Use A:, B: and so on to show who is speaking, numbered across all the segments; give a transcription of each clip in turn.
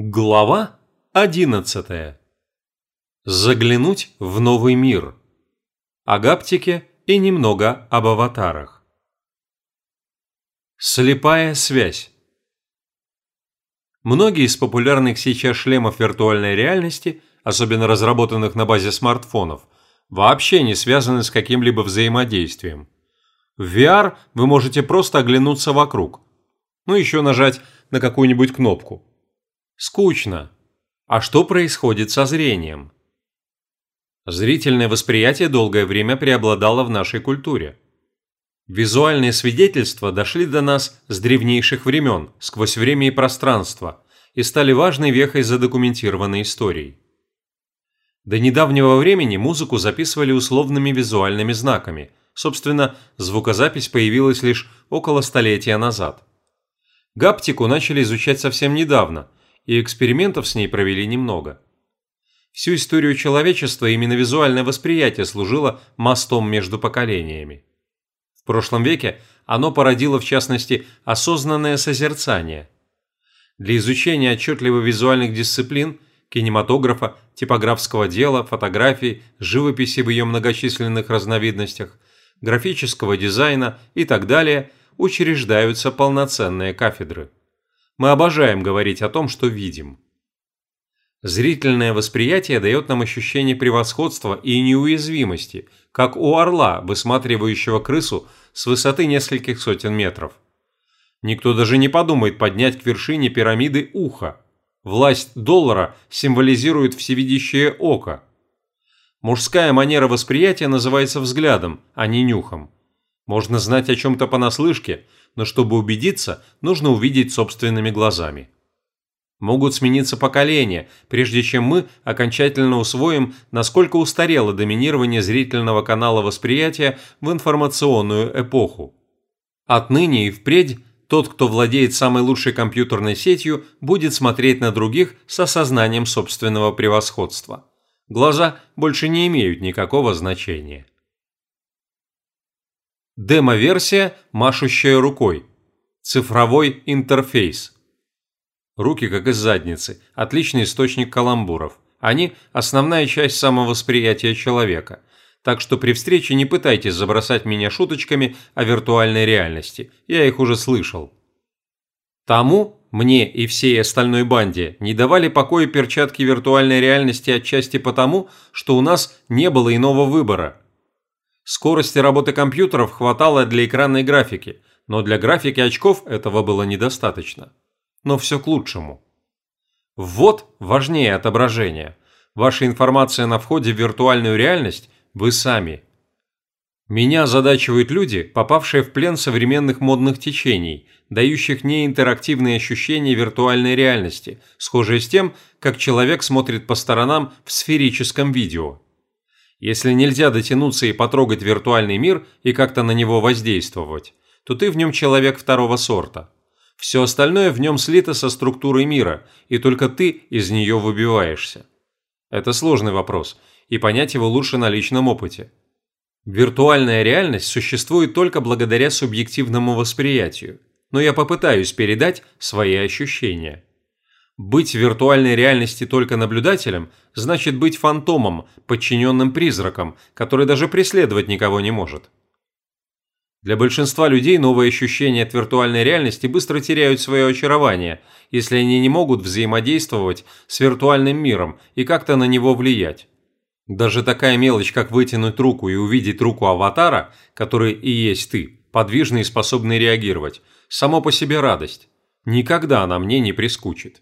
A: Глава 11. Заглянуть в новый мир. О гаптике и немного об аватарах. Слепая связь. Многие из популярных сейчас шлемов виртуальной реальности, особенно разработанных на базе смартфонов, вообще не связаны с каким-либо взаимодействием. В VR вы можете просто оглянуться вокруг, ну еще нажать на какую-нибудь кнопку. Скучно. А что происходит со зрением? Зрительное восприятие долгое время преобладало в нашей культуре. Визуальные свидетельства дошли до нас с древнейших времен, сквозь время и пространство, и стали важной вехой задокументированной историей. До недавнего времени музыку записывали условными визуальными знаками. Собственно, звукозапись появилась лишь около столетия назад. Гаптику начали изучать совсем недавно, и экспериментов с ней провели немного. Всю историю человечества именно визуальное восприятие служило мостом между поколениями. В прошлом веке оно породило в частности осознанное созерцание. Для изучения отчетливо визуальных дисциплин – кинематографа, типографского дела, фотографии, живописи в ее многочисленных разновидностях, графического дизайна и так далее учреждаются полноценные кафедры. Мы обожаем говорить о том, что видим. Зрительное восприятие дает нам ощущение превосходства и неуязвимости, как у орла, высматривающего крысу с высоты нескольких сотен метров. Никто даже не подумает поднять к вершине пирамиды ухо. Власть доллара символизирует всевидящее око. Мужская манера восприятия называется взглядом, а не нюхом. Можно знать о чем-то понаслышке, но чтобы убедиться, нужно увидеть собственными глазами. Могут смениться поколения, прежде чем мы окончательно усвоим, насколько устарело доминирование зрительного канала восприятия в информационную эпоху. Отныне и впредь тот, кто владеет самой лучшей компьютерной сетью, будет смотреть на других с осознанием собственного превосходства. Глаза больше не имеют никакого значения. Демо-версия, машущая рукой. Цифровой интерфейс. Руки как из задницы, отличный источник каламбуров. Они – основная часть самовосприятия человека. Так что при встрече не пытайтесь забросать меня шуточками о виртуальной реальности, я их уже слышал. Тому, мне и всей остальной банде не давали покоя перчатки виртуальной реальности отчасти потому, что у нас не было иного выбора. Скорости работы компьютеров хватало для экранной графики, но для графики очков этого было недостаточно но все к лучшему. Ввод важнее отображения. Ваша информация на входе в виртуальную реальность – вы сами. Меня озадачивают люди, попавшие в плен современных модных течений, дающих неинтерактивные ощущения виртуальной реальности, схожие с тем, как человек смотрит по сторонам в сферическом видео. Если нельзя дотянуться и потрогать виртуальный мир и как-то на него воздействовать, то ты в нем человек второго сорта – все остальное в нем слито со структурой мира, и только ты из нее выбиваешься. Это сложный вопрос, и понять его лучше на личном опыте. Виртуальная реальность существует только благодаря субъективному восприятию, но я попытаюсь передать свои ощущения. Быть в виртуальной реальности только наблюдателем значит быть фантомом, подчиненным призраком, который даже преследовать никого не может. Для большинства людей новые ощущения от виртуальной реальности быстро теряют свое очарование, если они не могут взаимодействовать с виртуальным миром и как-то на него влиять. Даже такая мелочь, как вытянуть руку и увидеть руку аватара, который и есть ты, подвижный и способный реагировать, само по себе радость. Никогда она мне не прискучит.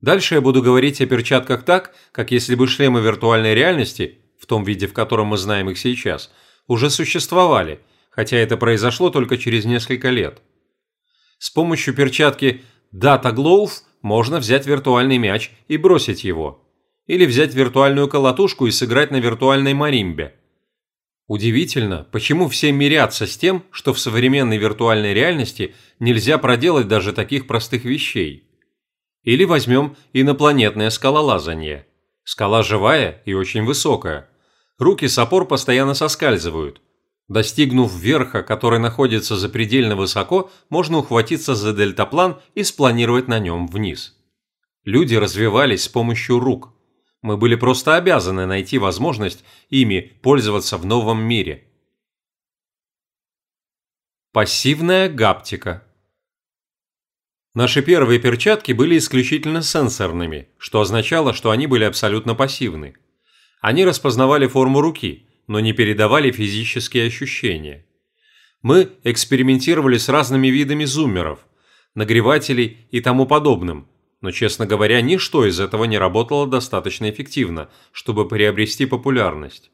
A: Дальше я буду говорить о перчатках так, как если бы шлемы виртуальной реальности, в том виде, в котором мы знаем их сейчас, уже существовали – хотя это произошло только через несколько лет. С помощью перчатки Data Glove можно взять виртуальный мяч и бросить его. Или взять виртуальную колотушку и сыграть на виртуальной маримбе. Удивительно, почему все мирятся с тем, что в современной виртуальной реальности нельзя проделать даже таких простых вещей. Или возьмем инопланетное скалолазание. Скала живая и очень высокая. Руки с опор постоянно соскальзывают – Достигнув верха, который находится запредельно высоко, можно ухватиться за дельтаплан и спланировать на нем вниз. Люди развивались с помощью рук. Мы были просто обязаны найти возможность ими пользоваться в новом мире. Пассивная гаптика Наши первые перчатки были исключительно сенсорными, что означало, что они были абсолютно пассивны. Они распознавали форму руки, но не передавали физические ощущения. Мы экспериментировали с разными видами зуммеров, нагревателей и тому подобным, но, честно говоря, ничто из этого не работало достаточно эффективно, чтобы приобрести популярность.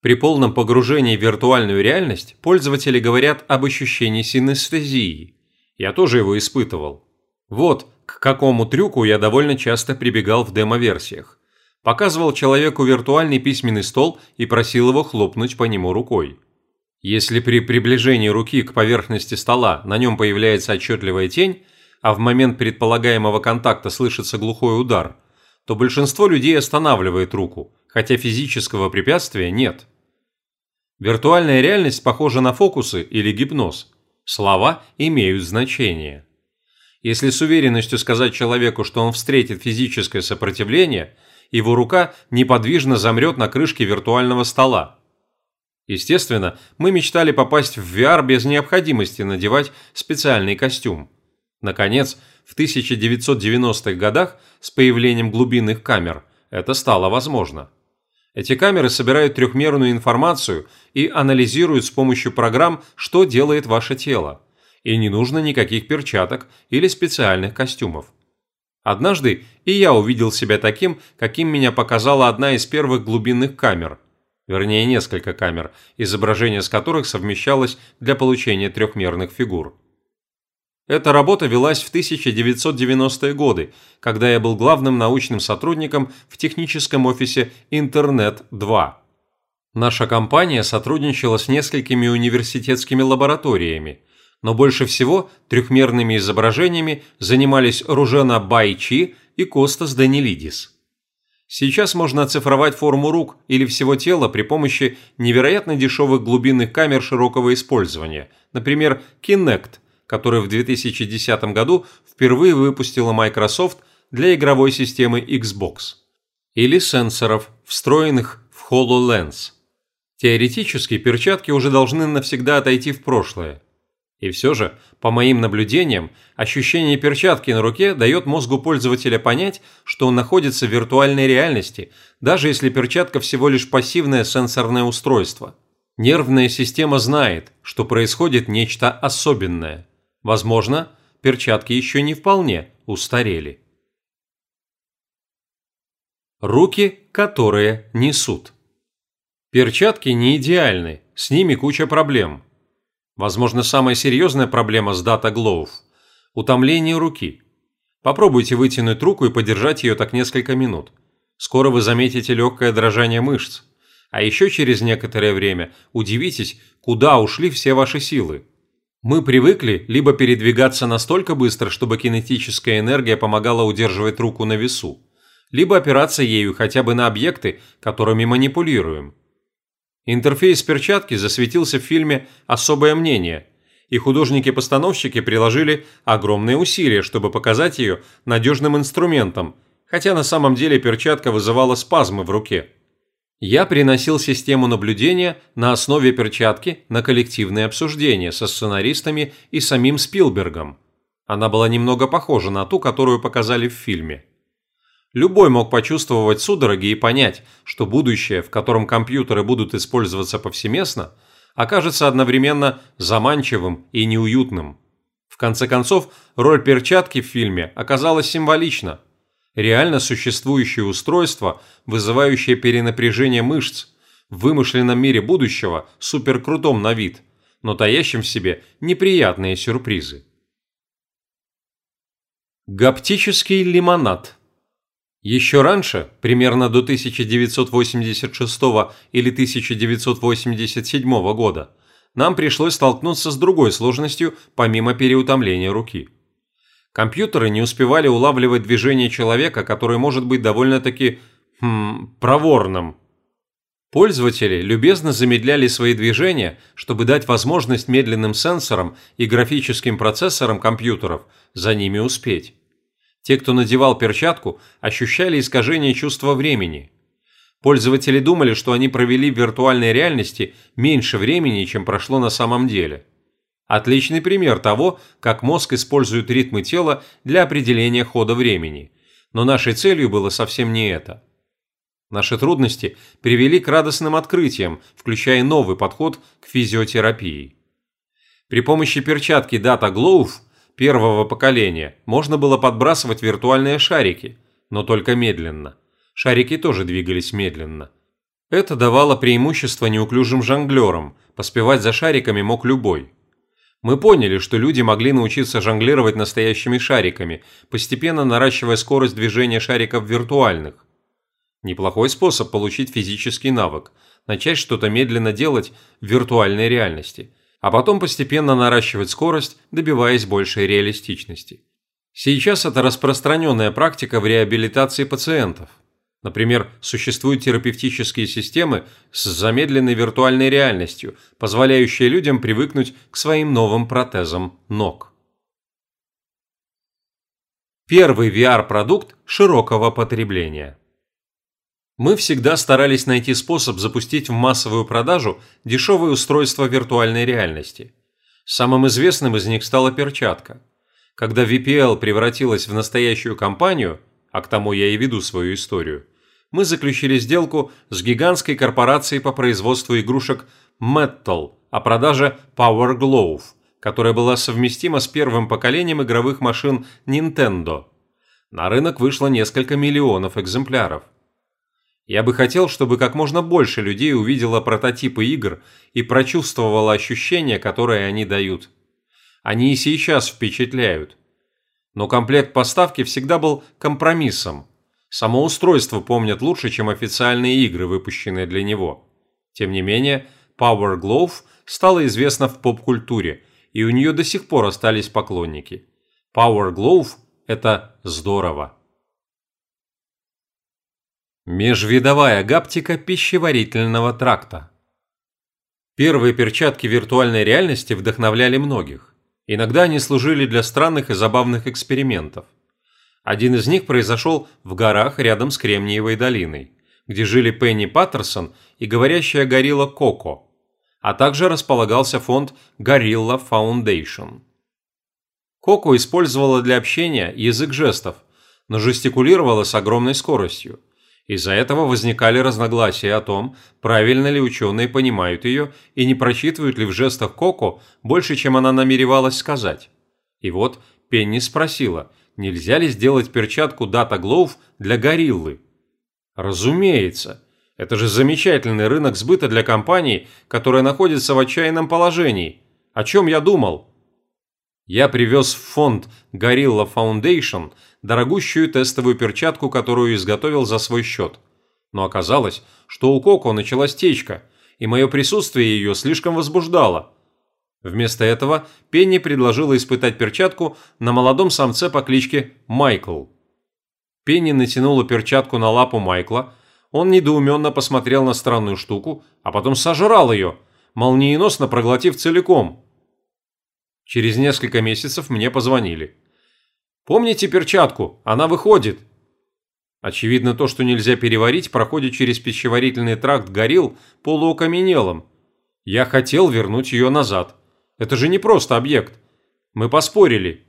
A: При полном погружении в виртуальную реальность пользователи говорят об ощущении синестезии. Я тоже его испытывал. Вот к какому трюку я довольно часто прибегал в демо-версиях. Показывал человеку виртуальный письменный стол и просил его хлопнуть по нему рукой. Если при приближении руки к поверхности стола на нем появляется отчетливая тень, а в момент предполагаемого контакта слышится глухой удар, то большинство людей останавливает руку, хотя физического препятствия нет. Виртуальная реальность похожа на фокусы или гипноз. Слова имеют значение. Если с уверенностью сказать человеку, что он встретит физическое сопротивление, его рука неподвижно замрет на крышке виртуального стола. Естественно, мы мечтали попасть в VR без необходимости надевать специальный костюм. Наконец, в 1990-х годах с появлением глубинных камер это стало возможно. Эти камеры собирают трехмерную информацию и анализируют с помощью программ, что делает ваше тело. И не нужно никаких перчаток или специальных костюмов. Однажды и я увидел себя таким, каким меня показала одна из первых глубинных камер. Вернее, несколько камер, изображение с которых совмещалось для получения трехмерных фигур. Эта работа велась в 1990-е годы, когда я был главным научным сотрудником в техническом офисе Интернет-2. Наша компания сотрудничала с несколькими университетскими лабораториями, но больше всего трехмерными изображениями занимались Ружена Байчи и Костас Данилидис. Сейчас можно оцифровать форму рук или всего тела при помощи невероятно дешевых глубинных камер широкого использования, например, Kinect – который в 2010 году впервые выпустила Microsoft для игровой системы Xbox, или сенсоров, встроенных в HoloLens. Теоретически перчатки уже должны навсегда отойти в прошлое. И все же, по моим наблюдениям, ощущение перчатки на руке дает мозгу пользователя понять, что он находится в виртуальной реальности, даже если перчатка всего лишь пассивное сенсорное устройство. Нервная система знает, что происходит нечто особенное – Возможно, перчатки еще не вполне устарели. Руки, которые несут. Перчатки не идеальны, с ними куча проблем. Возможно, самая серьезная проблема с Data Glove – утомление руки. Попробуйте вытянуть руку и подержать ее так несколько минут. Скоро вы заметите легкое дрожание мышц. А еще через некоторое время удивитесь, куда ушли все ваши силы. Мы привыкли либо передвигаться настолько быстро, чтобы кинетическая энергия помогала удерживать руку на весу, либо опираться ею хотя бы на объекты, которыми манипулируем. Интерфейс перчатки засветился в фильме «Особое мнение», и художники-постановщики приложили огромные усилия, чтобы показать ее надежным инструментом, хотя на самом деле перчатка вызывала спазмы в руке. Я приносил систему наблюдения на основе перчатки на коллективные обсуждения со сценаристами и самим Спилбергом. Она была немного похожа на ту, которую показали в фильме. Любой мог почувствовать судороги и понять, что будущее, в котором компьютеры будут использоваться повсеместно, окажется одновременно заманчивым и неуютным. В конце концов, роль перчатки в фильме оказалась символична – реально существующее устройство, вызывающее перенапряжение мышц, в вымышленном мире будущего суперкрутом на вид, но таящим в себе неприятные сюрпризы. Гаптический лимонад Еще раньше, примерно до 1986 или 1987 года, нам пришлось столкнуться с другой сложностью помимо переутомления руки – Компьютеры не успевали улавливать движение человека, который может быть довольно-таки хм, проворным. Пользователи любезно замедляли свои движения, чтобы дать возможность медленным сенсорам и графическим процессорам компьютеров за ними успеть. Те, кто надевал перчатку, ощущали искажение чувства времени. Пользователи думали, что они провели в виртуальной реальности меньше времени, чем прошло на самом деле. Отличный пример того, как мозг использует ритмы тела для определения хода времени. Но нашей целью было совсем не это. Наши трудности привели к радостным открытиям, включая новый подход к физиотерапии. При помощи перчатки Data Glove первого поколения можно было подбрасывать виртуальные шарики, но только медленно. Шарики тоже двигались медленно. Это давало преимущество неуклюжим жонглерам, поспевать за шариками мог любой. Мы поняли, что люди могли научиться жонглировать настоящими шариками, постепенно наращивая скорость движения шариков виртуальных. Неплохой способ получить физический навык, начать что-то медленно делать в виртуальной реальности – а потом постепенно наращивать скорость, добиваясь большей реалистичности. Сейчас это распространенная практика в реабилитации пациентов. Например, существуют терапевтические системы с замедленной виртуальной реальностью, позволяющие людям привыкнуть к своим новым протезам ног. Первый VR-продукт широкого потребления. Мы всегда старались найти способ запустить в массовую продажу дешевые устройства виртуальной реальности. Самым известным из них стала перчатка. Когда VPL превратилась в настоящую компанию, а к тому я и веду свою историю, мы заключили сделку с гигантской корпорацией по производству игрушек Metal о продаже Power Glove, которая была совместима с первым поколением игровых машин Nintendo. На рынок вышло несколько миллионов экземпляров. Я бы хотел, чтобы как можно больше людей увидело прототипы игр и прочувствовало ощущения, которые они дают. Они и сейчас впечатляют. Но комплект поставки всегда был компромиссом. Само устройство помнят лучше, чем официальные игры, выпущенные для него. Тем не менее, Power Glove стала известна в поп-культуре, и у нее до сих пор остались поклонники. Power Glove – это здорово. Межвидовая гаптика пищеварительного тракта. Первые перчатки виртуальной реальности вдохновляли многих. Иногда они служили для странных и забавных экспериментов. Один из них произошел в горах рядом с Кремниевой долиной, где жили Пенни Паттерсон и говорящая горилла Коко, а также располагался фонд Gorilla Foundation. Коко использовала для общения язык жестов, но жестикулировала с огромной скоростью – из-за этого возникали разногласия о том, правильно ли ученые понимают ее и не прочитывают ли в жестах Коко больше, чем она намеревалась сказать. И вот Пенни спросила, нельзя ли сделать перчатку Data Glove для гориллы. Разумеется. Это же замечательный рынок сбыта для компании, которая находится в отчаянном положении. О чем я думал? Я привез в фонд Gorilla Foundation дорогущую тестовую перчатку, которую изготовил за свой счет. Но оказалось, что у Коко началась течка, и мое присутствие ее слишком возбуждало. Вместо этого Пенни предложила испытать перчатку на молодом самце по кличке Майкл. Пенни натянула перчатку на лапу Майкла, он недоуменно посмотрел на странную штуку, а потом сожрал ее, молниеносно проглотив целиком. Через несколько месяцев мне позвонили. Помните перчатку? Она выходит. Очевидно, то, что нельзя переварить, проходит через пищеварительный тракт горилл полуокаменелым. Я хотел вернуть ее назад. Это же не просто объект. Мы поспорили.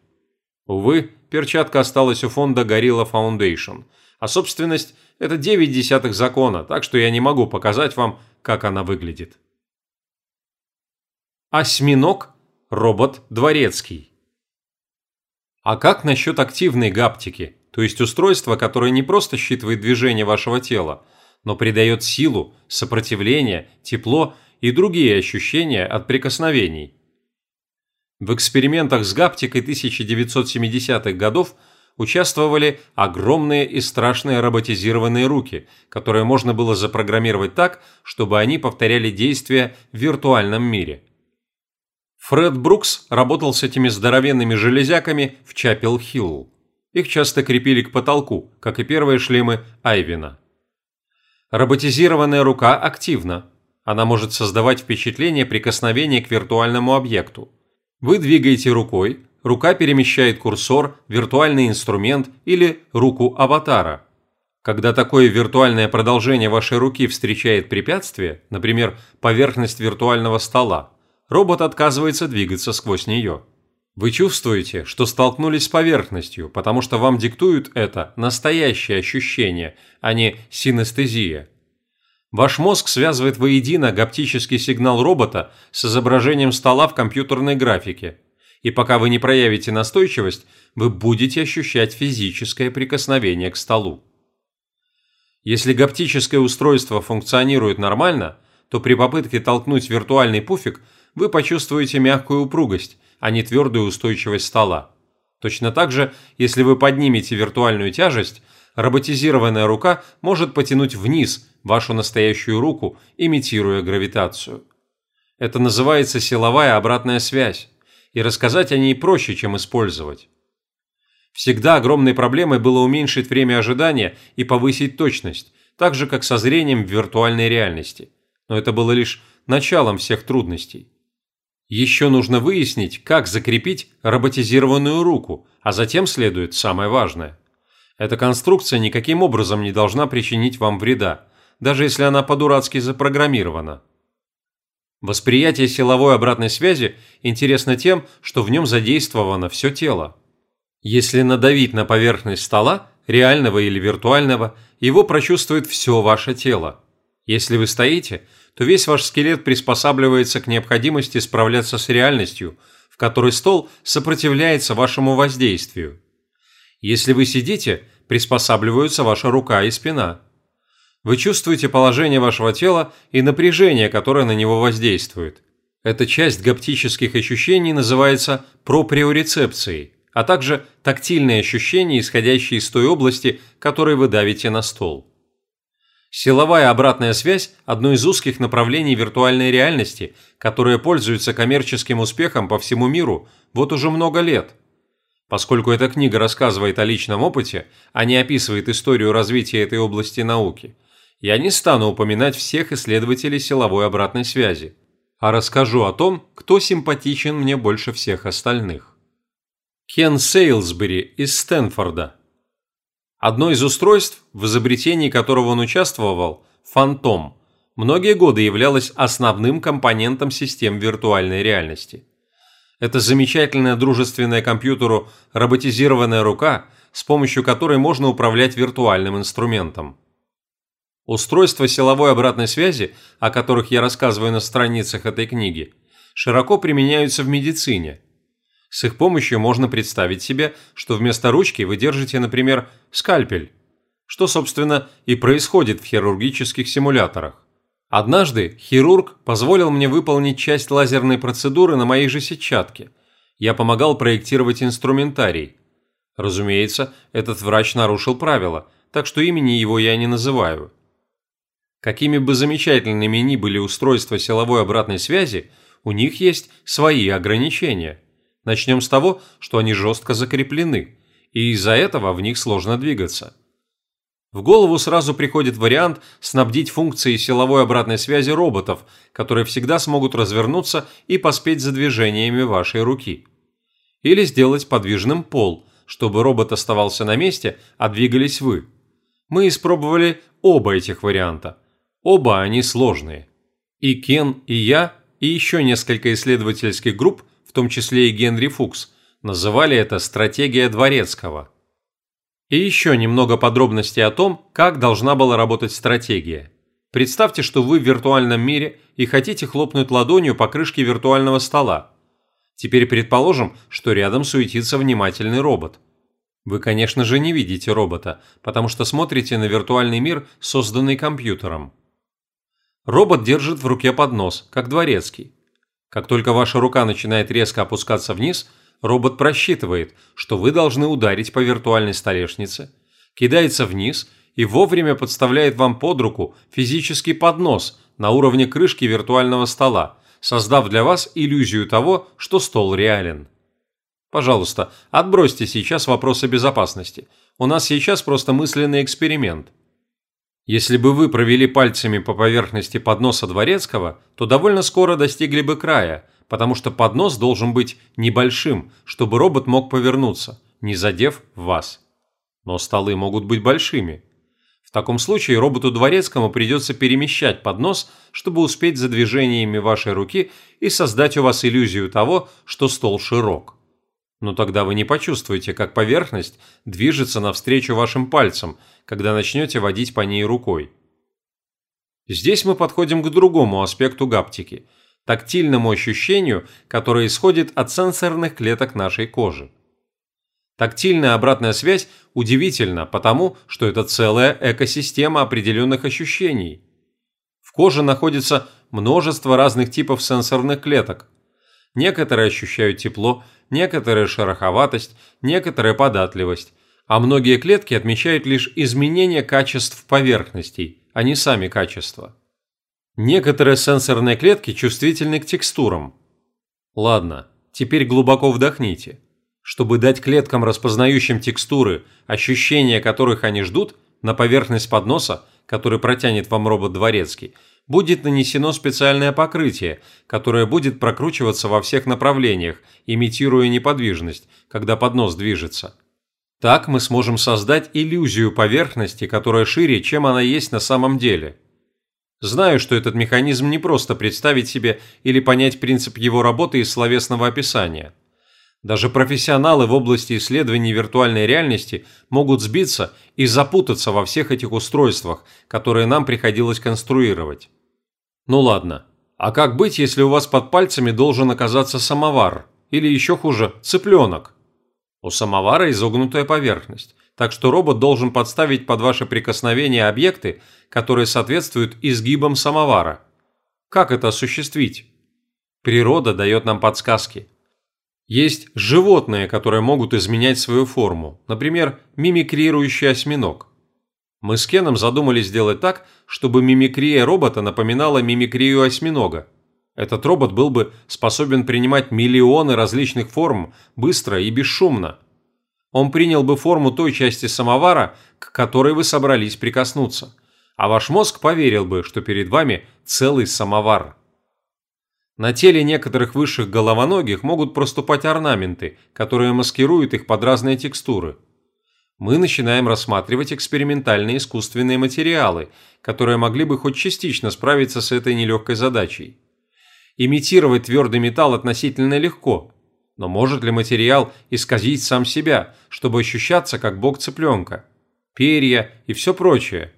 A: Увы, перчатка осталась у фонда Gorilla Foundation, а собственность – это 9 десятых закона, так что я не могу показать вам, как она выглядит. Осьминог – робот дворецкий. А как насчет активной гаптики, то есть устройства, которое не просто считывает движение вашего тела, но придает силу, сопротивление, тепло и другие ощущения от прикосновений? В экспериментах с гаптикой 1970-х годов участвовали огромные и страшные роботизированные руки, которые можно было запрограммировать так, чтобы они повторяли действия в виртуальном мире – Фред Брукс работал с этими здоровенными железяками в Чапел-Хилл. Их часто крепили к потолку, как и первые шлемы Айвина. Роботизированная рука активна. Она может создавать впечатление прикосновения к виртуальному объекту. Вы двигаете рукой, рука перемещает курсор, виртуальный инструмент или руку аватара. Когда такое виртуальное продолжение вашей руки встречает препятствие, например, поверхность виртуального стола, робот отказывается двигаться сквозь нее. Вы чувствуете, что столкнулись с поверхностью, потому что вам диктуют это настоящее ощущение, а не синестезия. Ваш мозг связывает воедино гаптический сигнал робота с изображением стола в компьютерной графике. И пока вы не проявите настойчивость, вы будете ощущать физическое прикосновение к столу. Если гаптическое устройство функционирует нормально, то при попытке толкнуть виртуальный пуфик вы почувствуете мягкую упругость, а не твердую устойчивость стола. Точно так же, если вы поднимете виртуальную тяжесть, роботизированная рука может потянуть вниз вашу настоящую руку, имитируя гравитацию. Это называется силовая обратная связь, и рассказать о ней проще, чем использовать. Всегда огромной проблемой было уменьшить время ожидания и повысить точность, так же, как со зрением в виртуальной реальности. Но это было лишь началом всех трудностей. Еще нужно выяснить, как закрепить роботизированную руку, а затем следует самое важное. Эта конструкция никаким образом не должна причинить вам вреда, даже если она по-дурацки запрограммирована. Восприятие силовой обратной связи интересно тем, что в нем задействовано все тело. Если надавить на поверхность стола, реального или виртуального, его прочувствует все ваше тело. Если вы стоите – то весь ваш скелет приспосабливается к необходимости справляться с реальностью, в которой стол сопротивляется вашему воздействию. Если вы сидите, приспосабливаются ваша рука и спина. Вы чувствуете положение вашего тела и напряжение, которое на него воздействует. Эта часть гаптических ощущений называется проприорецепцией, а также тактильные ощущения, исходящие из той области, которой вы давите на стол. Силовая обратная связь – одно из узких направлений виртуальной реальности, которое пользуется коммерческим успехом по всему миру вот уже много лет. Поскольку эта книга рассказывает о личном опыте, а не описывает историю развития этой области науки, я не стану упоминать всех исследователей силовой обратной связи, а расскажу о том, кто симпатичен мне больше всех остальных. Кен Сейлсбери из Стэнфорда – Одно из устройств, в изобретении которого он участвовал, «Фантом», многие годы являлось основным компонентом систем виртуальной реальности. Это замечательная дружественная компьютеру роботизированная рука, с помощью которой можно управлять виртуальным инструментом. Устройства силовой обратной связи, о которых я рассказываю на страницах этой книги, широко применяются в медицине – с их помощью можно представить себе, что вместо ручки вы держите, например, скальпель, что, собственно, и происходит в хирургических симуляторах. Однажды хирург позволил мне выполнить часть лазерной процедуры на моей же сетчатке. Я помогал проектировать инструментарий. Разумеется, этот врач нарушил правила, так что имени его я не называю. Какими бы замечательными ни были устройства силовой обратной связи, у них есть свои ограничения – Начнем с того, что они жестко закреплены, и из-за этого в них сложно двигаться. В голову сразу приходит вариант снабдить функцией силовой обратной связи роботов, которые всегда смогут развернуться и поспеть за движениями вашей руки. Или сделать подвижным пол, чтобы робот оставался на месте, а двигались вы. Мы испробовали оба этих варианта. Оба они сложные. И Кен, и я, и еще несколько исследовательских групп – том числе и Генри Фукс, называли это «стратегия Дворецкого». И еще немного подробностей о том, как должна была работать стратегия. Представьте, что вы в виртуальном мире и хотите хлопнуть ладонью по крышке виртуального стола. Теперь предположим, что рядом суетится внимательный робот. Вы, конечно же, не видите робота, потому что смотрите на виртуальный мир, созданный компьютером. Робот держит в руке поднос, как дворецкий. Как только ваша рука начинает резко опускаться вниз, робот просчитывает, что вы должны ударить по виртуальной столешнице, кидается вниз и вовремя подставляет вам под руку физический поднос на уровне крышки виртуального стола, создав для вас иллюзию того, что стол реален. Пожалуйста, отбросьте сейчас вопросы безопасности. У нас сейчас просто мысленный эксперимент – если бы вы провели пальцами по поверхности подноса дворецкого, то довольно скоро достигли бы края, потому что поднос должен быть небольшим, чтобы робот мог повернуться, не задев вас. Но столы могут быть большими. В таком случае роботу дворецкому придется перемещать поднос, чтобы успеть за движениями вашей руки и создать у вас иллюзию того, что стол широк. Но тогда вы не почувствуете, как поверхность движется навстречу вашим пальцам, когда начнете водить по ней рукой. Здесь мы подходим к другому аспекту гаптики – тактильному ощущению, которое исходит от сенсорных клеток нашей кожи. Тактильная обратная связь удивительна потому, что это целая экосистема определенных ощущений. В коже находится множество разных типов сенсорных клеток. Некоторые ощущают тепло, некоторые шероховатость, некоторая податливость, а многие клетки отмечают лишь изменение качеств поверхностей, а не сами качества. Некоторые сенсорные клетки чувствительны к текстурам. Ладно, теперь глубоко вдохните. Чтобы дать клеткам, распознающим текстуры, ощущения которых они ждут, на поверхность подноса, который протянет вам робот дворецкий, будет нанесено специальное покрытие, которое будет прокручиваться во всех направлениях, имитируя неподвижность, когда поднос движется. Так мы сможем создать иллюзию поверхности, которая шире, чем она есть на самом деле. Знаю, что этот механизм не просто представить себе или понять принцип его работы из словесного описания. Даже профессионалы в области исследований виртуальной реальности могут сбиться и запутаться во всех этих устройствах, которые нам приходилось конструировать. Ну ладно, а как быть, если у вас под пальцами должен оказаться самовар? Или еще хуже, цыпленок? У самовара изогнутая поверхность, так что робот должен подставить под ваше прикосновение объекты, которые соответствуют изгибам самовара. Как это осуществить? Природа дает нам подсказки. Есть животные, которые могут изменять свою форму, например, мимикрирующий осьминог. Мы с Кеном задумались сделать так, чтобы мимикрия робота напоминала мимикрию осьминога. Этот робот был бы способен принимать миллионы различных форм быстро и бесшумно. Он принял бы форму той части самовара, к которой вы собрались прикоснуться, а ваш мозг поверил бы, что перед вами целый самовар. На теле некоторых высших головоногих могут проступать орнаменты, которые маскируют их под разные текстуры – мы начинаем рассматривать экспериментальные искусственные материалы, которые могли бы хоть частично справиться с этой нелегкой задачей. Имитировать твердый металл относительно легко, но может ли материал исказить сам себя, чтобы ощущаться как бок цыпленка, перья и все прочее?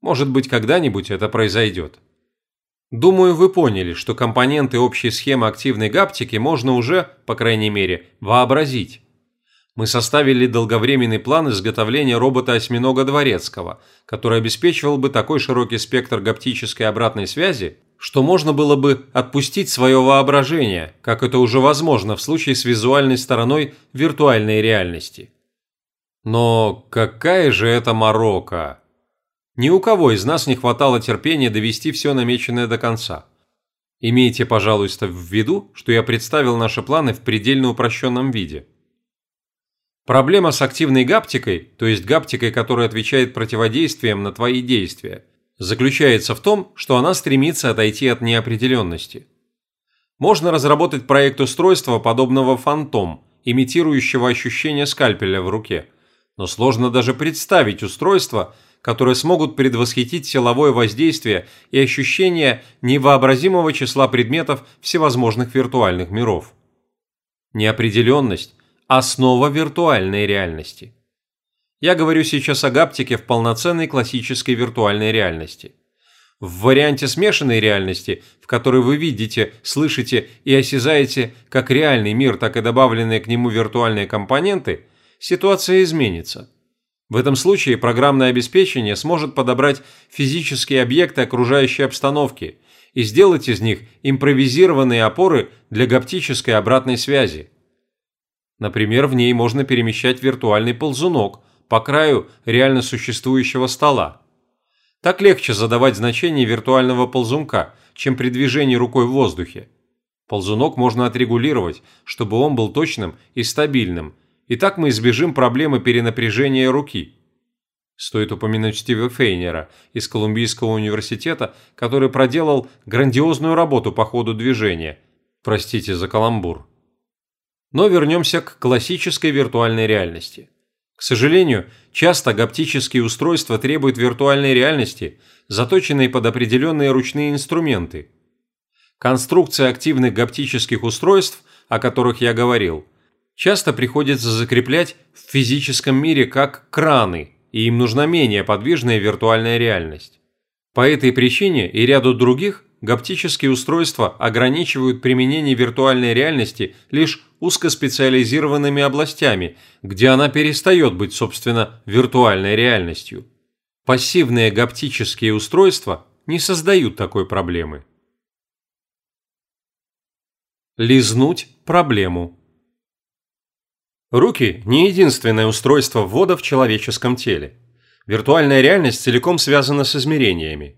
A: Может быть, когда-нибудь это произойдет. Думаю, вы поняли, что компоненты общей схемы активной гаптики можно уже, по крайней мере, вообразить мы составили долговременный план изготовления робота-осьминога Дворецкого, который обеспечивал бы такой широкий спектр гаптической обратной связи, что можно было бы отпустить свое воображение, как это уже возможно в случае с визуальной стороной виртуальной реальности. Но какая же это морока! Ни у кого из нас не хватало терпения довести все намеченное до конца. Имейте, пожалуйста, в виду, что я представил наши планы в предельно упрощенном виде – Проблема с активной гаптикой, то есть гаптикой, которая отвечает противодействием на твои действия, заключается в том, что она стремится отойти от неопределенности. Можно разработать проект устройства, подобного фантом, имитирующего ощущение скальпеля в руке, но сложно даже представить устройства, которые смогут предвосхитить силовое воздействие и ощущение невообразимого числа предметов всевозможных виртуальных миров. Неопределенность основа виртуальной реальности. Я говорю сейчас о гаптике в полноценной классической виртуальной реальности. В варианте смешанной реальности, в которой вы видите, слышите и осязаете как реальный мир, так и добавленные к нему виртуальные компоненты, ситуация изменится. В этом случае программное обеспечение сможет подобрать физические объекты окружающей обстановки и сделать из них импровизированные опоры для гаптической обратной связи. Например, в ней можно перемещать виртуальный ползунок по краю реально существующего стола. Так легче задавать значение виртуального ползунка, чем при движении рукой в воздухе. Ползунок можно отрегулировать, чтобы он был точным и стабильным, и так мы избежим проблемы перенапряжения руки. Стоит упомянуть Стива Фейнера из Колумбийского университета, который проделал грандиозную работу по ходу движения – Простите за каламбур. Но вернемся к классической виртуальной реальности. К сожалению, часто гаптические устройства требуют виртуальной реальности, заточенной под определенные ручные инструменты. Конструкция активных гаптических устройств, о которых я говорил, часто приходится закреплять в физическом мире как краны, и им нужна менее подвижная виртуальная реальность. По этой причине и ряду других гаптические устройства ограничивают применение виртуальной реальности лишь узкоспециализированными областями, где она перестает быть, собственно, виртуальной реальностью. Пассивные гаптические устройства не создают такой проблемы. Лизнуть проблему. Руки – не единственное устройство ввода в человеческом теле. Виртуальная реальность целиком связана с измерениями.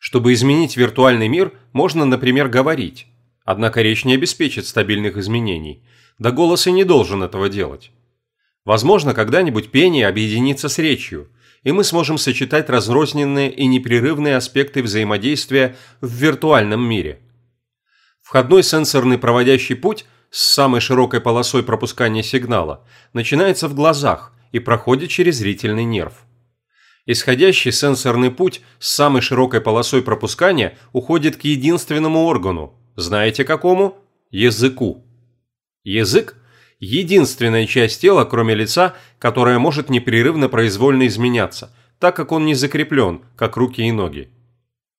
A: Чтобы изменить виртуальный мир, можно, например, говорить. Однако речь не обеспечит стабильных изменений. Да голос и не должен этого делать. Возможно, когда-нибудь пение объединится с речью, и мы сможем сочетать разрозненные и непрерывные аспекты взаимодействия в виртуальном мире. Входной сенсорный проводящий путь с самой широкой полосой пропускания сигнала начинается в глазах и проходит через зрительный нерв. Исходящий сенсорный путь с самой широкой полосой пропускания уходит к единственному органу. Знаете какому? Языку. Язык – единственная часть тела, кроме лица, которая может непрерывно произвольно изменяться, так как он не закреплен, как руки и ноги.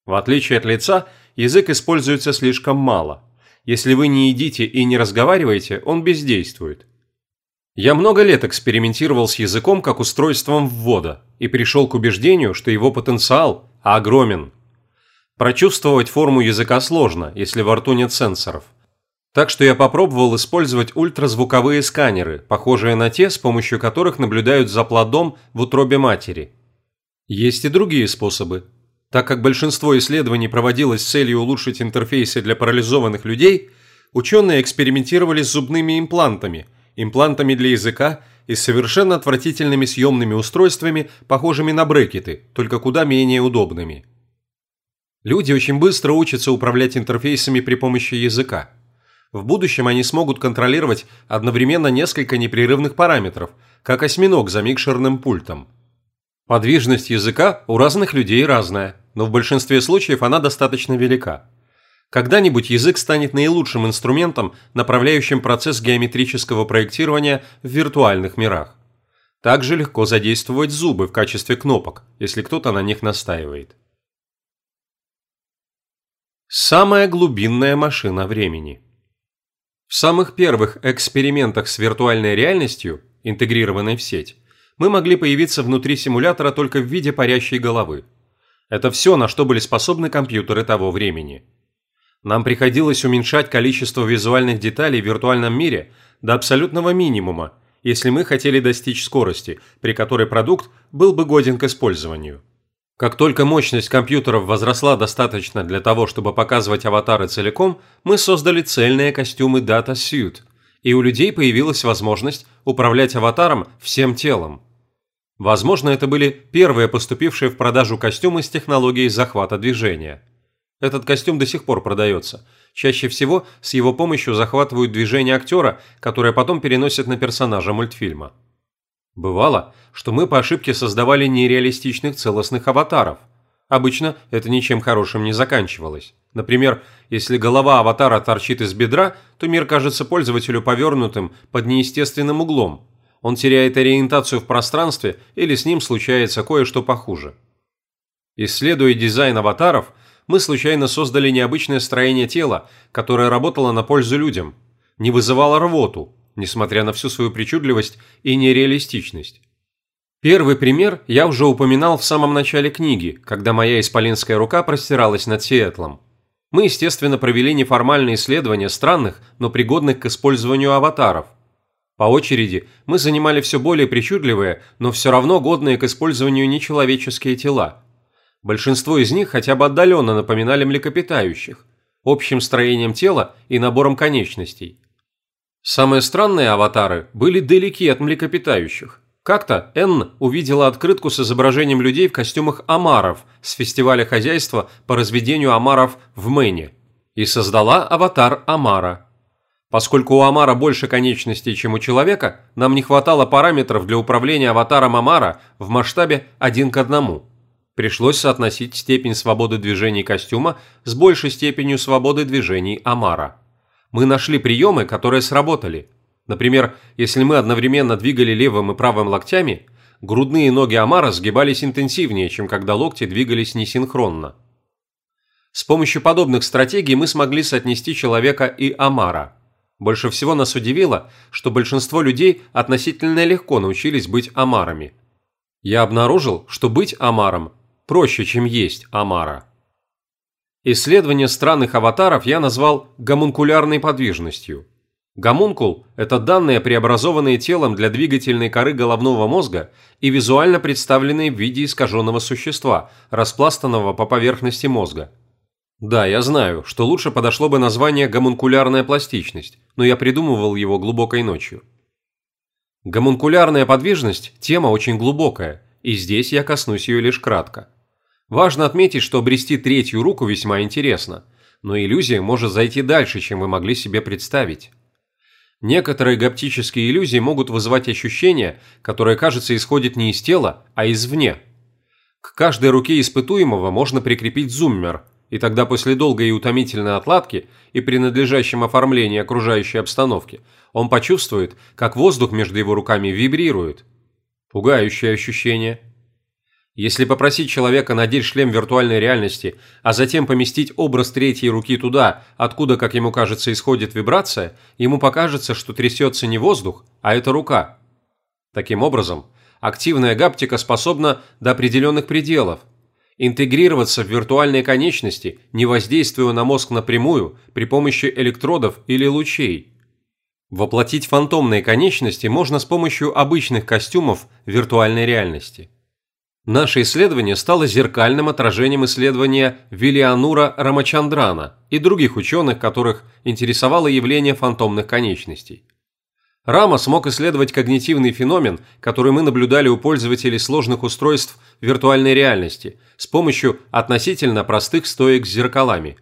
A: В отличие от лица, язык используется слишком мало. Если вы не едите и не разговариваете, он бездействует. Я много лет экспериментировал с языком как устройством ввода и пришел к убеждению, что его потенциал огромен. Прочувствовать форму языка сложно, если во рту нет сенсоров. Так что я попробовал использовать ультразвуковые сканеры, похожие на те, с помощью которых наблюдают за плодом в утробе матери. Есть и другие способы. Так как большинство исследований проводилось с целью улучшить интерфейсы для парализованных людей, ученые экспериментировали с зубными имплантами – имплантами для языка и совершенно отвратительными съемными устройствами, похожими на брекеты, только куда менее удобными. Люди очень быстро учатся управлять интерфейсами при помощи языка. В будущем они смогут контролировать одновременно несколько непрерывных параметров, как осьминог за микшерным пультом. Подвижность языка у разных людей разная, но в большинстве случаев она достаточно велика. Когда-нибудь язык станет наилучшим инструментом, направляющим процесс геометрического проектирования в виртуальных мирах. Также легко задействовать зубы в качестве кнопок, если кто-то на них настаивает. Самая глубинная машина времени. В самых первых экспериментах с виртуальной реальностью, интегрированной в сеть, мы могли появиться внутри симулятора только в виде парящей головы. Это все, на что были способны компьютеры того времени – нам приходилось уменьшать количество визуальных деталей в виртуальном мире до абсолютного минимума, если мы хотели достичь скорости, при которой продукт был бы годен к использованию. Как только мощность компьютеров возросла достаточно для того, чтобы показывать аватары целиком, мы создали цельные костюмы Data Suit, и у людей появилась возможность управлять аватаром всем телом. Возможно, это были первые поступившие в продажу костюмы с технологией захвата движения – этот костюм до сих пор продается. Чаще всего с его помощью захватывают движение актера, которое потом переносят на персонажа мультфильма. Бывало, что мы по ошибке создавали нереалистичных целостных аватаров. Обычно это ничем хорошим не заканчивалось. Например, если голова аватара торчит из бедра, то мир кажется пользователю повернутым под неестественным углом. Он теряет ориентацию в пространстве или с ним случается кое-что похуже. Исследуя дизайн аватаров, мы случайно создали необычное строение тела, которое работало на пользу людям, не вызывало рвоту, несмотря на всю свою причудливость и нереалистичность. Первый пример я уже упоминал в самом начале книги, когда моя исполинская рука простиралась над Сиэтлом. Мы, естественно, провели неформальные исследования странных, но пригодных к использованию аватаров. По очереди мы занимали все более причудливые, но все равно годные к использованию нечеловеческие тела, Большинство из них хотя бы отдаленно напоминали млекопитающих, общим строением тела и набором конечностей. Самые странные аватары были далеки от млекопитающих. Как-то Энн увидела открытку с изображением людей в костюмах омаров с фестиваля хозяйства по разведению омаров в Мэне. И создала аватар Амара. Поскольку у Амара больше конечностей, чем у человека, нам не хватало параметров для управления аватаром Амара в масштабе один к одному. Пришлось соотносить степень свободы движений костюма с большей степенью свободы движений Амара. Мы нашли приемы, которые сработали. Например, если мы одновременно двигали левым и правым локтями, грудные ноги Амара сгибались интенсивнее, чем когда локти двигались несинхронно. С помощью подобных стратегий мы смогли соотнести человека и Амара. Больше всего нас удивило, что большинство людей относительно легко научились быть Амарами. Я обнаружил, что быть Амаром проще, чем есть Амара. Исследование странных аватаров я назвал гомункулярной подвижностью. Гомункул – это данные, преобразованные телом для двигательной коры головного мозга и визуально представленные в виде искаженного существа, распластанного по поверхности мозга. Да, я знаю, что лучше подошло бы название «гомункулярная пластичность», но я придумывал его глубокой ночью. Гомункулярная подвижность – тема очень глубокая, и здесь я коснусь ее лишь кратко. Важно отметить, что обрести третью руку весьма интересно, но иллюзия может зайти дальше, чем вы могли себе представить. Некоторые гаптические иллюзии могут вызывать ощущение, которое, кажется, исходит не из тела, а извне. К каждой руке испытуемого можно прикрепить зуммер – и тогда после долгой и утомительной отладки и при надлежащем оформлении окружающей обстановки он почувствует, как воздух между его руками вибрирует. Пугающее ощущение. Если попросить человека надеть шлем виртуальной реальности, а затем поместить образ третьей руки туда, откуда, как ему кажется, исходит вибрация, ему покажется, что трясется не воздух, а это рука. Таким образом, активная гаптика способна до определенных пределов, интегрироваться в виртуальные конечности, не воздействуя на мозг напрямую при помощи электродов или лучей. Воплотить фантомные конечности можно с помощью обычных костюмов виртуальной реальности. Наше исследование стало зеркальным отражением исследования Виллианура Рамачандрана и других ученых, которых интересовало явление фантомных конечностей. Рама смог исследовать когнитивный феномен, который мы наблюдали у пользователей сложных устройств виртуальной реальности с помощью относительно простых стоек с зеркалами.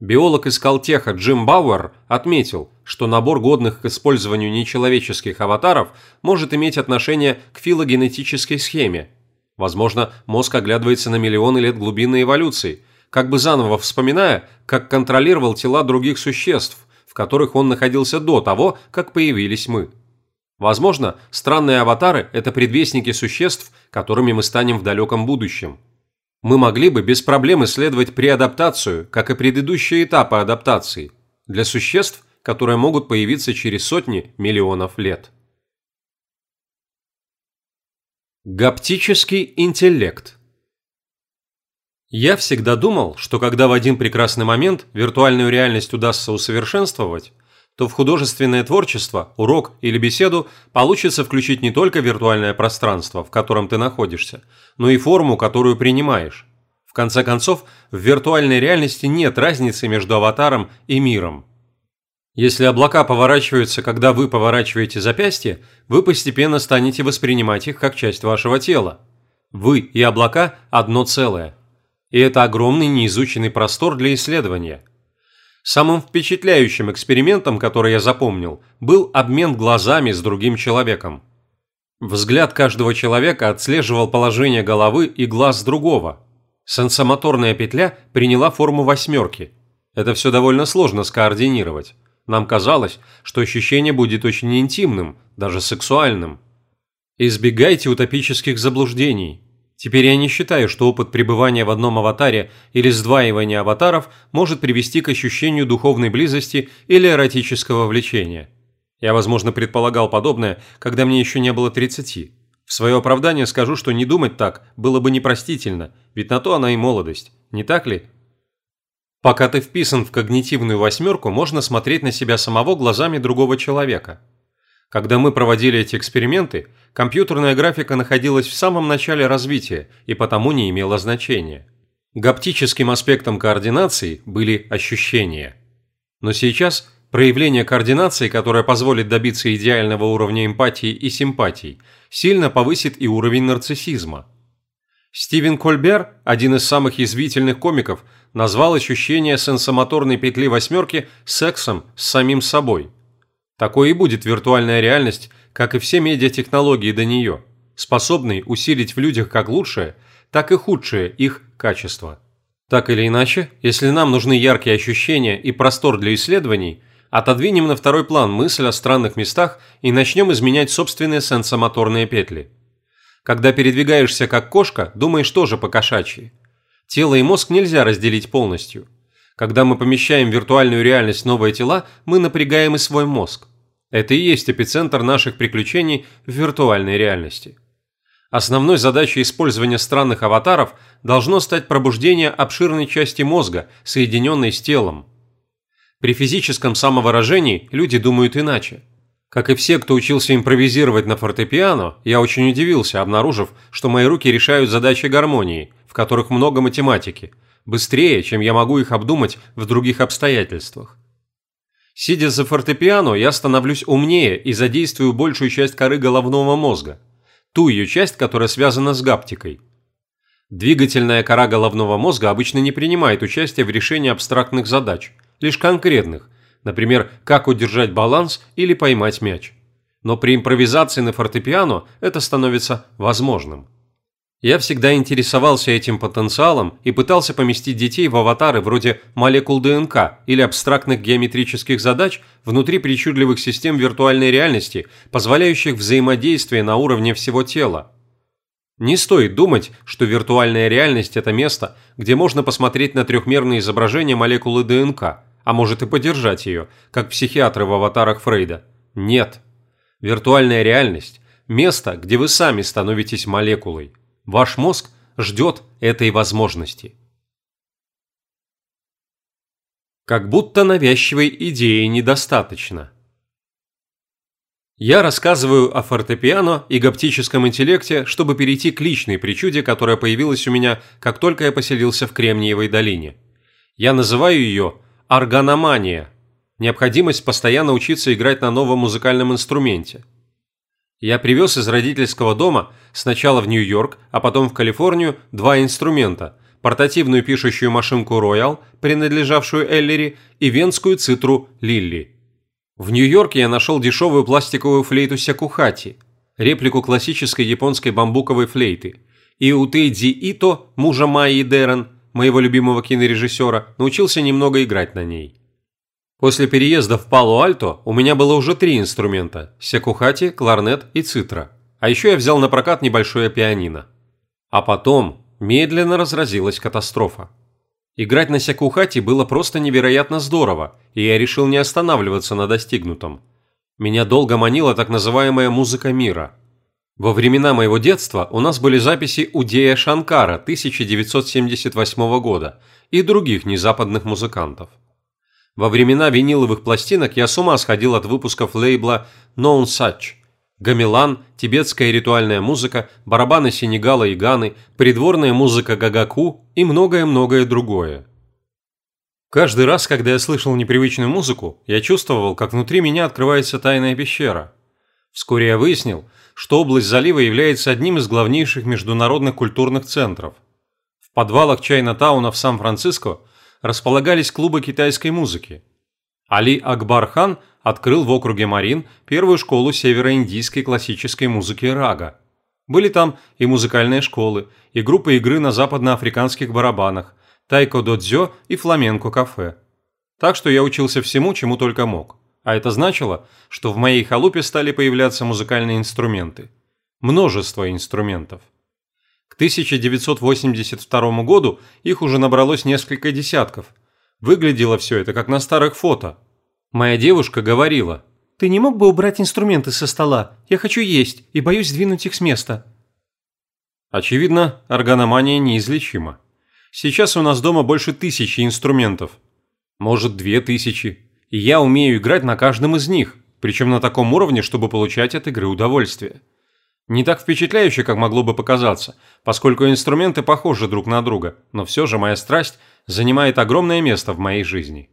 A: Биолог из Калтеха Джим Бауэр отметил, что набор годных к использованию нечеловеческих аватаров может иметь отношение к филогенетической схеме. Возможно, мозг оглядывается на миллионы лет глубинной эволюции, как бы заново вспоминая, как контролировал тела других существ – в которых он находился до того, как появились мы. Возможно, странные аватары – это предвестники существ, которыми мы станем в далеком будущем. Мы могли бы без проблем исследовать преадаптацию, как и предыдущие этапы адаптации, для существ, которые могут появиться через сотни миллионов лет. Гаптический интеллект – я всегда думал, что когда в один прекрасный момент виртуальную реальность удастся усовершенствовать, то в художественное творчество, урок или беседу получится включить не только виртуальное пространство, в котором ты находишься, но и форму, которую принимаешь. В конце концов, в виртуальной реальности нет разницы между аватаром и миром. Если облака поворачиваются, когда вы поворачиваете запястье, вы постепенно станете воспринимать их как часть вашего тела. Вы и облака – одно целое – и это огромный неизученный простор для исследования. Самым впечатляющим экспериментом, который я запомнил, был обмен глазами с другим человеком. Взгляд каждого человека отслеживал положение головы и глаз другого. Сенсомоторная петля приняла форму восьмерки. Это все довольно сложно скоординировать. Нам казалось, что ощущение будет очень интимным, даже сексуальным. Избегайте утопических заблуждений. Теперь я не считаю, что опыт пребывания в одном аватаре или сдваивания аватаров может привести к ощущению духовной близости или эротического влечения. Я, возможно, предполагал подобное, когда мне еще не было 30. В свое оправдание скажу, что не думать так было бы непростительно, ведь на то она и молодость, не так ли? Пока ты вписан в когнитивную восьмерку, можно смотреть на себя самого глазами другого человека – когда мы проводили эти эксперименты, компьютерная графика находилась в самом начале развития и потому не имела значения. Гаптическим аспектом координации были ощущения. Но сейчас проявление координации, которое позволит добиться идеального уровня эмпатии и симпатии, сильно повысит и уровень нарциссизма. Стивен Кольбер, один из самых язвительных комиков, назвал ощущение сенсомоторной петли восьмерки сексом с самим собой. Такой и будет виртуальная реальность, как и все медиатехнологии до нее, способные усилить в людях как лучшее, так и худшее их качество. Так или иначе, если нам нужны яркие ощущения и простор для исследований, отодвинем на второй план мысль о странных местах и начнем изменять собственные сенсомоторные петли. Когда передвигаешься как кошка, думаешь тоже по-кошачьи. Тело и мозг нельзя разделить полностью. Когда мы помещаем в виртуальную реальность новые тела, мы напрягаем и свой мозг. Это и есть эпицентр наших приключений в виртуальной реальности. Основной задачей использования странных аватаров должно стать пробуждение обширной части мозга, соединенной с телом. При физическом самовыражении люди думают иначе. Как и все, кто учился импровизировать на фортепиано, я очень удивился, обнаружив, что мои руки решают задачи гармонии, в которых много математики, быстрее, чем я могу их обдумать в других обстоятельствах. Сидя за фортепиано, я становлюсь умнее и задействую большую часть коры головного мозга – ту ее часть, которая связана с гаптикой. Двигательная кора головного мозга обычно не принимает участие в решении абстрактных задач, лишь конкретных, например, как удержать баланс или поймать мяч. Но при импровизации на фортепиано это становится возможным. Я всегда интересовался этим потенциалом и пытался поместить детей в аватары вроде молекул ДНК или абстрактных геометрических задач внутри причудливых систем виртуальной реальности, позволяющих взаимодействие на уровне всего тела. Не стоит думать, что виртуальная реальность – это место, где можно посмотреть на трехмерное изображение молекулы ДНК, а может и поддержать ее, как психиатры в аватарах Фрейда. Нет. Виртуальная реальность – место, где вы сами становитесь молекулой – Ваш мозг ждет этой возможности. Как будто навязчивой идеи недостаточно. Я рассказываю о фортепиано и гаптическом интеллекте, чтобы перейти к личной причуде, которая появилась у меня, как только я поселился в Кремниевой долине. Я называю ее органомания – необходимость постоянно учиться играть на новом музыкальном инструменте – я привез из родительского дома сначала в Нью-Йорк, а потом в Калифорнию два инструмента – портативную пишущую машинку Royal, принадлежавшую Эллери, и венскую цитру Лилли. В Нью-Йорке я нашел дешевую пластиковую флейту Сякухати, реплику классической японской бамбуковой флейты, и у Тейдзи Ито, мужа Майи Дерен, моего любимого кинорежиссера, научился немного играть на ней. После переезда в Пало-Альто у меня было уже три инструмента – секухати, кларнет и цитра. А еще я взял на прокат небольшое пианино. А потом медленно разразилась катастрофа. Играть на секухати было просто невероятно здорово, и я решил не останавливаться на достигнутом. Меня долго манила так называемая музыка мира. Во времена моего детства у нас были записи Удея Шанкара 1978 года и других незападных музыкантов. Во времена виниловых пластинок я с ума сходил от выпусков лейбла Known Such. Гамелан, тибетская ритуальная музыка, барабаны Сенегала и Ганы, придворная музыка Гагаку и многое-многое другое. Каждый раз, когда я слышал непривычную музыку, я чувствовал, как внутри меня открывается тайная пещера. Вскоре я выяснил, что область залива является одним из главнейших международных культурных центров. В подвалах Чайна-тауна в Сан-Франциско – располагались клубы китайской музыки. Али Акбар хан открыл в округе Марин первую школу североиндийской классической музыки рага. Были там и музыкальные школы, и группы игры на западноафриканских барабанах, тайко-додзё и фламенко-кафе. Так что я учился всему, чему только мог. А это значило, что в моей халупе стали появляться музыкальные инструменты. Множество инструментов. К 1982 году их уже набралось несколько десятков. Выглядело все это как на старых фото. Моя девушка говорила, «Ты не мог бы убрать инструменты со стола? Я хочу есть и боюсь сдвинуть их с места». Очевидно, органомания неизлечима. Сейчас у нас дома больше тысячи инструментов. Может, две тысячи. И я умею играть на каждом из них, причем на таком уровне, чтобы получать от игры удовольствие. Не так впечатляюще, как могло бы показаться, поскольку инструменты похожи друг на друга, но все же моя страсть занимает огромное место в моей жизни.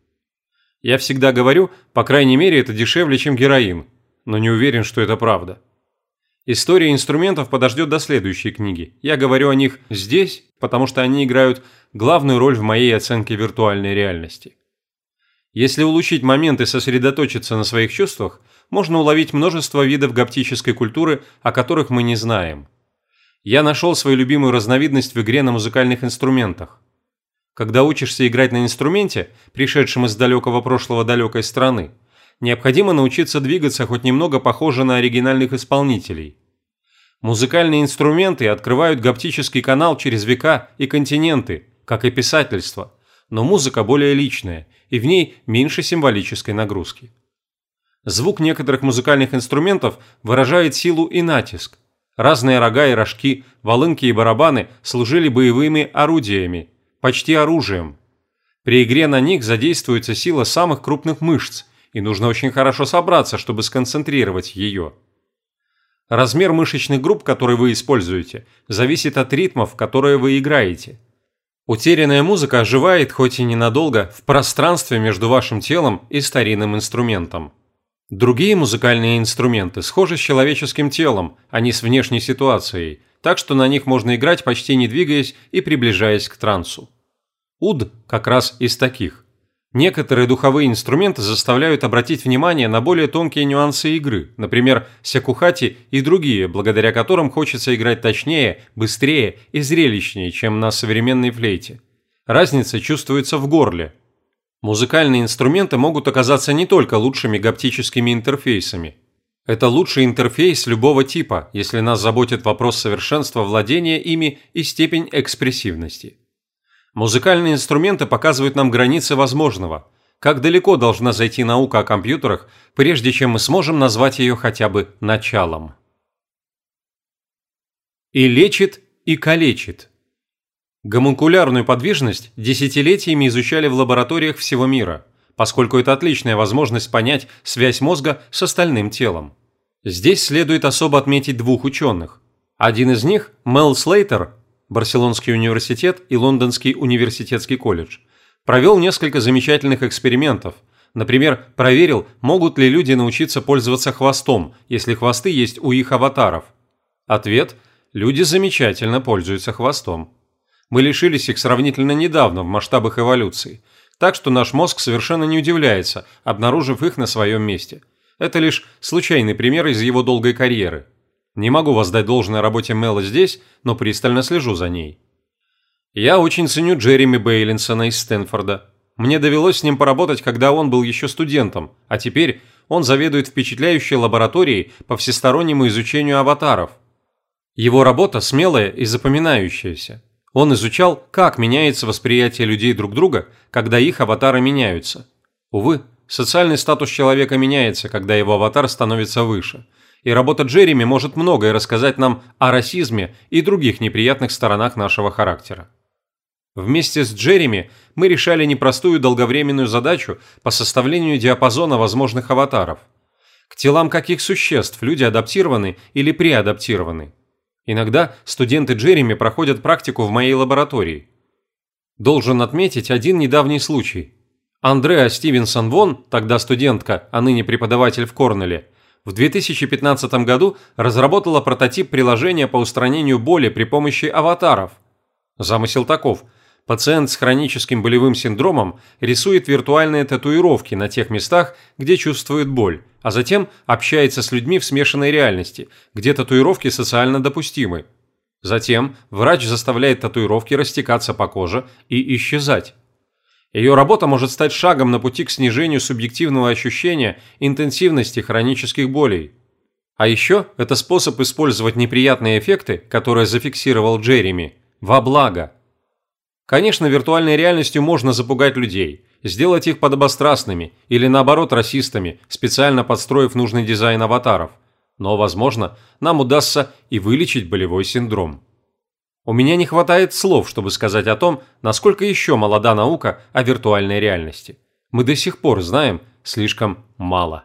A: Я всегда говорю, по крайней мере, это дешевле, чем героин, но не уверен, что это правда. История инструментов подождет до следующей книги. Я говорю о них здесь, потому что они играют главную роль в моей оценке виртуальной реальности. Если улучшить момент и сосредоточиться на своих чувствах, можно уловить множество видов гаптической культуры, о которых мы не знаем. Я нашел свою любимую разновидность в игре на музыкальных инструментах. Когда учишься играть на инструменте, пришедшем из далекого прошлого далекой страны, необходимо научиться двигаться хоть немного похоже на оригинальных исполнителей. Музыкальные инструменты открывают гаптический канал через века и континенты, как и писательство, но музыка более личная, и в ней меньше символической нагрузки. Звук некоторых музыкальных инструментов выражает силу и натиск. Разные рога и рожки, волынки и барабаны служили боевыми орудиями, почти оружием. При игре на них задействуется сила самых крупных мышц, и нужно очень хорошо собраться, чтобы сконцентрировать ее. Размер мышечных групп, которые вы используете, зависит от ритмов, которые вы играете. Утерянная музыка оживает, хоть и ненадолго, в пространстве между вашим телом и старинным инструментом. Другие музыкальные инструменты схожи с человеческим телом, а не с внешней ситуацией, так что на них можно играть почти не двигаясь и приближаясь к трансу. Уд как раз из таких. Некоторые духовые инструменты заставляют обратить внимание на более тонкие нюансы игры, например, сякухати и другие, благодаря которым хочется играть точнее, быстрее и зрелищнее, чем на современной флейте. Разница чувствуется в горле. Музыкальные инструменты могут оказаться не только лучшими гаптическими интерфейсами. Это лучший интерфейс любого типа, если нас заботит вопрос совершенства владения ими и степень экспрессивности. Музыкальные инструменты показывают нам границы возможного, как далеко должна зайти наука о компьютерах, прежде чем мы сможем назвать ее хотя бы началом. И лечит, и калечит. Гомункулярную подвижность десятилетиями изучали в лабораториях всего мира, поскольку это отличная возможность понять связь мозга с остальным телом. Здесь следует особо отметить двух ученых. Один из них, Мел Слейтер, Барселонский университет и Лондонский университетский колледж, провел несколько замечательных экспериментов. Например, проверил, могут ли люди научиться пользоваться хвостом, если хвосты есть у их аватаров. Ответ – люди замечательно пользуются хвостом. Мы лишились их сравнительно недавно в масштабах эволюции, так что наш мозг совершенно не удивляется, обнаружив их на своем месте. Это лишь случайный пример из его долгой карьеры – не могу воздать должное работе Мэла здесь, но пристально слежу за ней. Я очень ценю Джереми Бейлинсона из Стэнфорда. Мне довелось с ним поработать, когда он был еще студентом, а теперь он заведует впечатляющей лабораторией по всестороннему изучению аватаров. Его работа смелая и запоминающаяся. Он изучал, как меняется восприятие людей друг друга, когда их аватары меняются. Увы, социальный статус человека меняется, когда его аватар становится выше – и работа Джереми может многое рассказать нам о расизме и других неприятных сторонах нашего характера. Вместе с Джереми мы решали непростую долговременную задачу по составлению диапазона возможных аватаров. К телам каких существ люди адаптированы или преадаптированы. Иногда студенты Джереми проходят практику в моей лаборатории. Должен отметить один недавний случай. Андреа Стивенсон Вон, тогда студентка, а ныне преподаватель в Корнелле, в 2015 году разработала прототип приложения по устранению боли при помощи аватаров. Замысел таков. Пациент с хроническим болевым синдромом рисует виртуальные татуировки на тех местах, где чувствует боль, а затем общается с людьми в смешанной реальности, где татуировки социально допустимы. Затем врач заставляет татуировки растекаться по коже и исчезать. Ее работа может стать шагом на пути к снижению субъективного ощущения интенсивности хронических болей. А еще это способ использовать неприятные эффекты, которые зафиксировал Джереми, во благо. Конечно, виртуальной реальностью можно запугать людей, сделать их подобострастными или наоборот расистами, специально подстроив нужный дизайн аватаров. Но, возможно, нам удастся и вылечить болевой синдром. У меня не хватает слов, чтобы сказать о том, насколько еще молода наука о виртуальной реальности. Мы до сих пор знаем слишком мало.